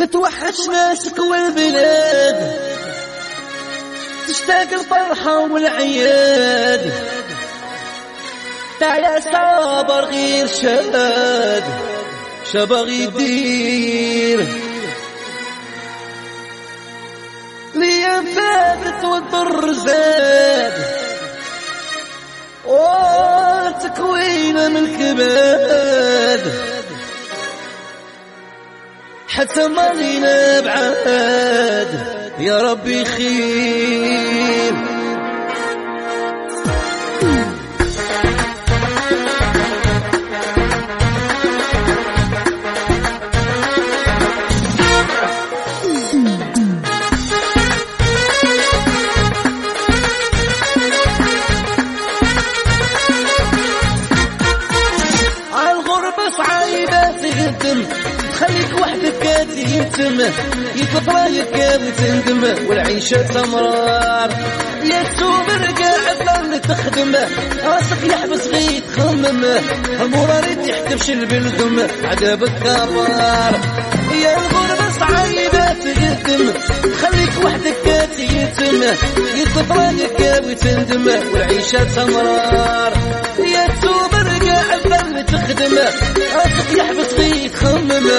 تتوحش ناسك والبلاد. تشتاق الفرحة والعياد. تعالى صابر غير شاد. شبغ يدير. ليا فاتت والضر زاد. وتكوين من كباد حتى مالينا بعاد يا ربي خير. وحدك يتم يفطرك وتندم والعيشة تمرار. يا تسوبر قاعد تخدم راسك يحبس غي تخمم المرار تحت شلب الدم عذابك كبار يا الغربة صعيبة تقدم خليك وحدك يتم يفطرك وتندم والعيشة تمرار. يا تسوبر قاعد تخدم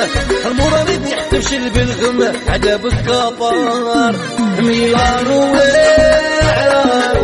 تخمم المرابط يحتفشل بالغم عجبك كفار ميلان وعرا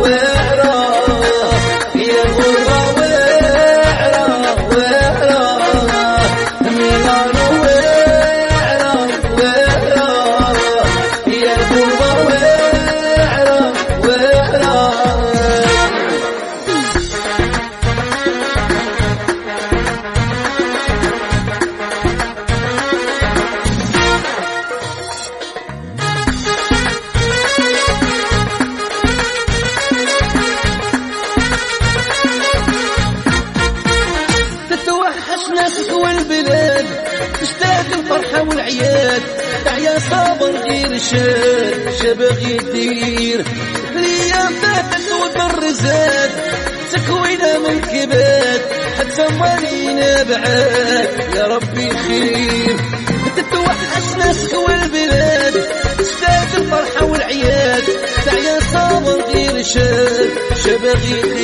تشتاق الفرحة والعياد تعيا صابر غير شاد شبغ يدير. الأيام فاتت والضر زاد تكوينا من كباد حتى مالينا بعاد. يا ربي خير تتوحش ناسك والبلاد تشتاق الفرحة والعياد تعيا صابر غير شاد شبغ يدير.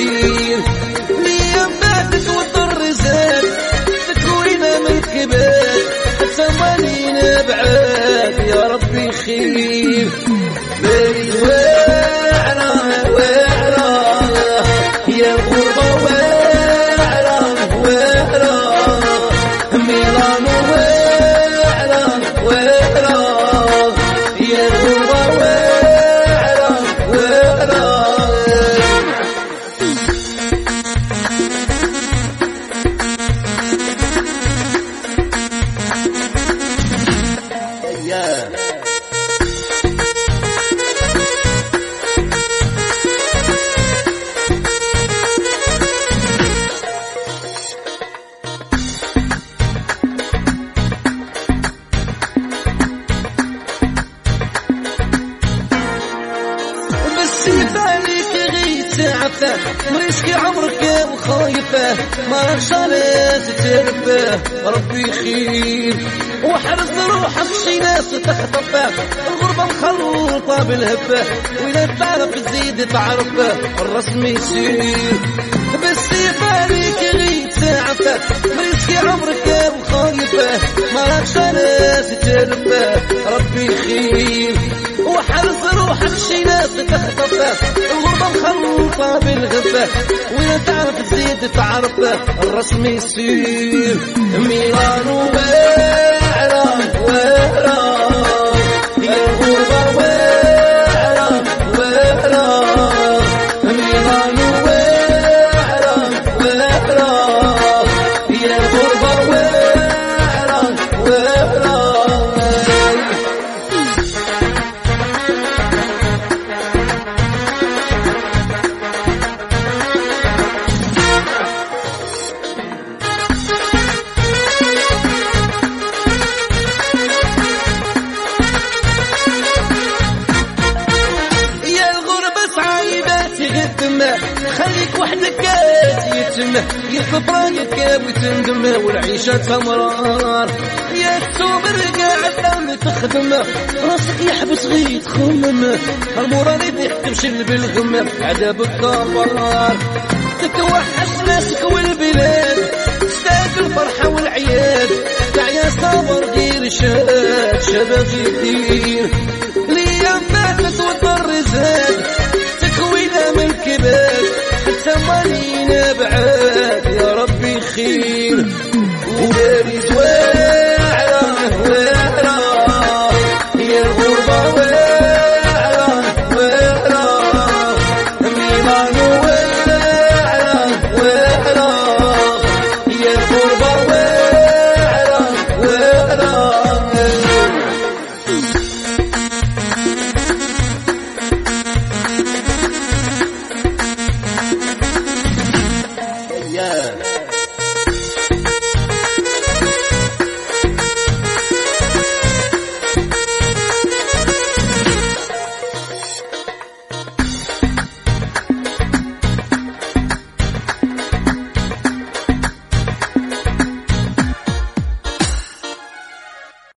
مريسكي عمرك وخايفه ما ناس تربه ربي خير وحرص روحك شي ناس تخطفه. الغربة مخلوطة بالهبة وإذا تعرف تزيد تعرفه. الرسم يصير بس يباليك غي تعفه مريسكي عمرك وخايفه ما ناس تربه ربي خير وحرص روحك شي ناس تخطفه الغربة مخلوطة بالغبة وإذا تعرف تزيد تعرفه الرسم يصير ميلان وبعرة الكلمة يخطرك وتندمه والعيشة تمرار. يا السوم رجع عدام تخدمه راسك يحبس غير تخممه المورا اللي شل بالغمة عذاب الدار تتوحش ناسك والبلاد تشتاق الفرحة والعياد. تعيا يا صبر غير شاد شباب جديد. ليا ماتت والضر زاد تكوينا من كباب حتى مالينا بعاد اخي